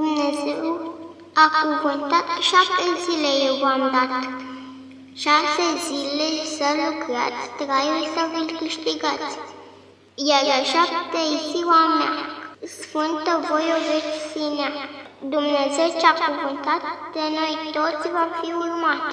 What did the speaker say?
Dumnezeu a cuvântat șapte zile eu v-am dat. Șase zile să lucrați, traiul să vă câștigați. Iar a șapte ziua mea, sfântă voi o veți ținea. Dumnezeu ce-a cuvântat, de noi toți va fi urmat.